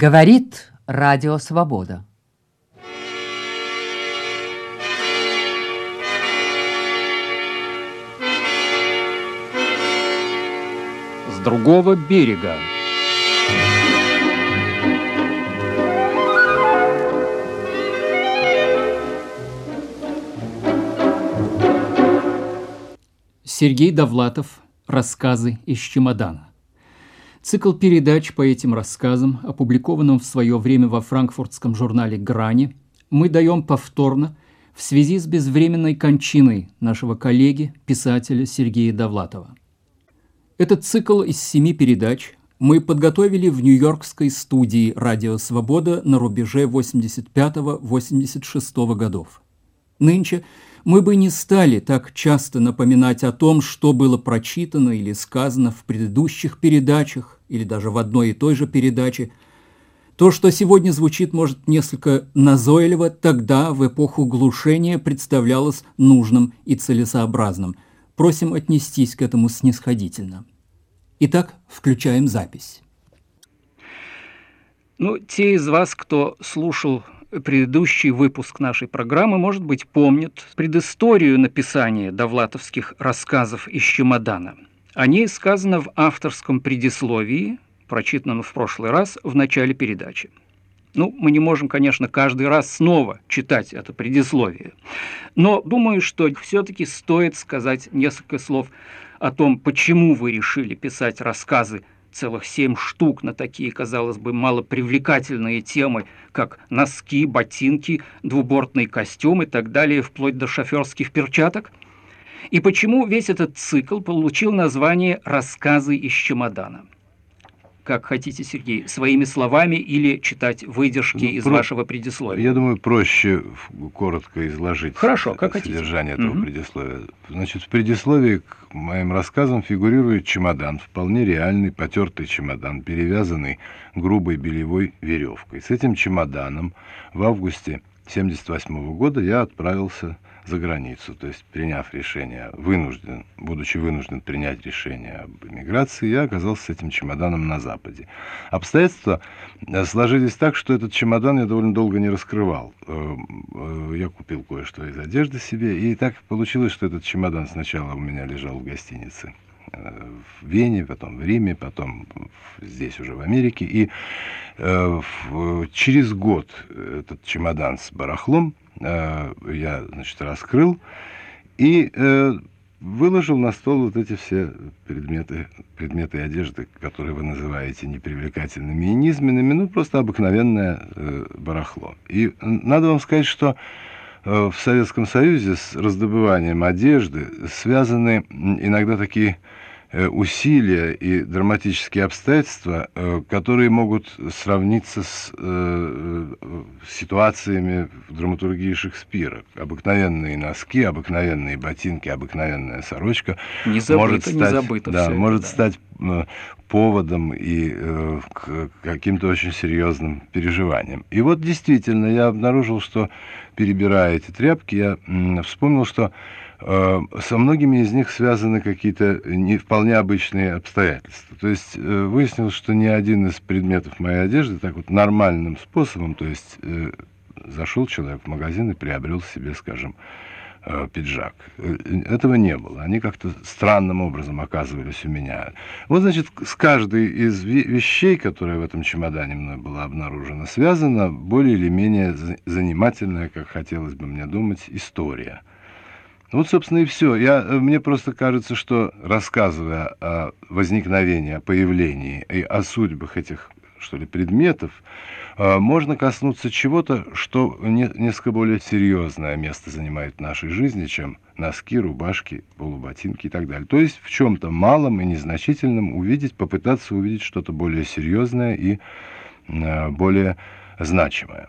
Говорит Радио Свобода. С другого берега. Сергей Довлатов. Рассказы из чемодана. Цикл передач по этим рассказам, опубликованным в свое время во франкфуртском журнале «Грани», мы даем повторно в связи с безвременной кончиной нашего коллеги, писателя Сергея Довлатова. Этот цикл из семи передач мы подготовили в нью-йоркской студии «Радио Свобода» на рубеже 85-86 годов. Нынче – мы бы не стали так часто напоминать о том, что было прочитано или сказано в предыдущих передачах или даже в одной и той же передаче. То, что сегодня звучит, может, несколько назойливо, тогда, в эпоху глушения, представлялось нужным и целесообразным. Просим отнестись к этому снисходительно. Итак, включаем запись. Ну, те из вас, кто слушал предыдущий выпуск нашей программы, может быть, помнят предысторию написания довлатовских рассказов из чемодана. О ней сказано в авторском предисловии, прочитанном в прошлый раз в начале передачи. Ну, мы не можем, конечно, каждый раз снова читать это предисловие, но думаю, что все-таки стоит сказать несколько слов о том, почему вы решили писать рассказы целых семь штук на такие, казалось бы, малопривлекательные темы, как носки, ботинки, двубортный костюм и так далее, вплоть до шоферских перчаток? И почему весь этот цикл получил название «Рассказы из чемодана»? как хотите, Сергей, своими словами или читать выдержки ну, из про... вашего предисловия? Я думаю, проще коротко изложить Хорошо, как содержание хотите. этого угу. предисловия. Значит, в предисловии к моим рассказам фигурирует чемодан, вполне реальный потертый чемодан, перевязанный грубой белевой веревкой. С этим чемоданом в августе 1978 года я отправился за границу, то есть приняв решение, вынужден, будучи вынужден принять решение об эмиграции, я оказался с этим чемоданом на Западе. Обстоятельства э, сложились так, что этот чемодан я довольно долго не раскрывал. Э, э, я купил кое-что из одежды себе, и так получилось, что этот чемодан сначала у меня лежал в гостинице в Вене, потом в Риме, потом здесь уже в Америке. И э, в, через год этот чемодан с барахлом Э, я, значит, раскрыл и э, выложил на стол вот эти все предметы, предметы одежды, которые вы называете непривлекательными и низменными, ну, просто обыкновенное э, барахло. И надо вам сказать, что в Советском Союзе с раздобыванием одежды связаны иногда такие Э, усилия и драматические обстоятельства, э, которые могут сравниться с э, ситуациями в драматургии Шекспира. Обыкновенные носки, обыкновенные ботинки, обыкновенная сорочка не забыто, может стать, не забыто да, может да. стать поводом и к каким-то очень серьезным переживаниям. И вот действительно я обнаружил, что перебирая эти тряпки, я вспомнил, что Э, со многими из них связаны какие-то не вполне обычные обстоятельства. То есть э, выяснилось, что ни один из предметов моей одежды так вот нормальным способом, то есть э, зашел человек в магазин и приобрел себе, скажем, пиджак. Этого не было. Они как-то странным образом оказывались у меня. Вот, значит, с каждой из вещей, которая в этом чемодане мной была обнаружена, связана более или менее занимательная, как хотелось бы мне думать, история – вот, собственно, и все. Я, э, мне просто кажется, что рассказывая о возникновении, о появлении и о судьбах этих, что ли, предметов, э, можно коснуться чего-то, что не, несколько более серьезное место занимает в нашей жизни, чем носки, рубашки, полуботинки и так далее. То есть в чем-то малом и незначительном увидеть, попытаться увидеть что-то более серьезное и э, более значимое.